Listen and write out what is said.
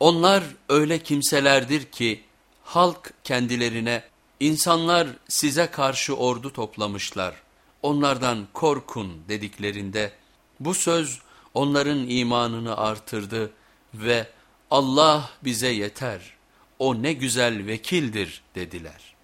Onlar öyle kimselerdir ki halk kendilerine insanlar size karşı ordu toplamışlar onlardan korkun dediklerinde bu söz onların imanını artırdı ve Allah bize yeter o ne güzel vekildir dediler.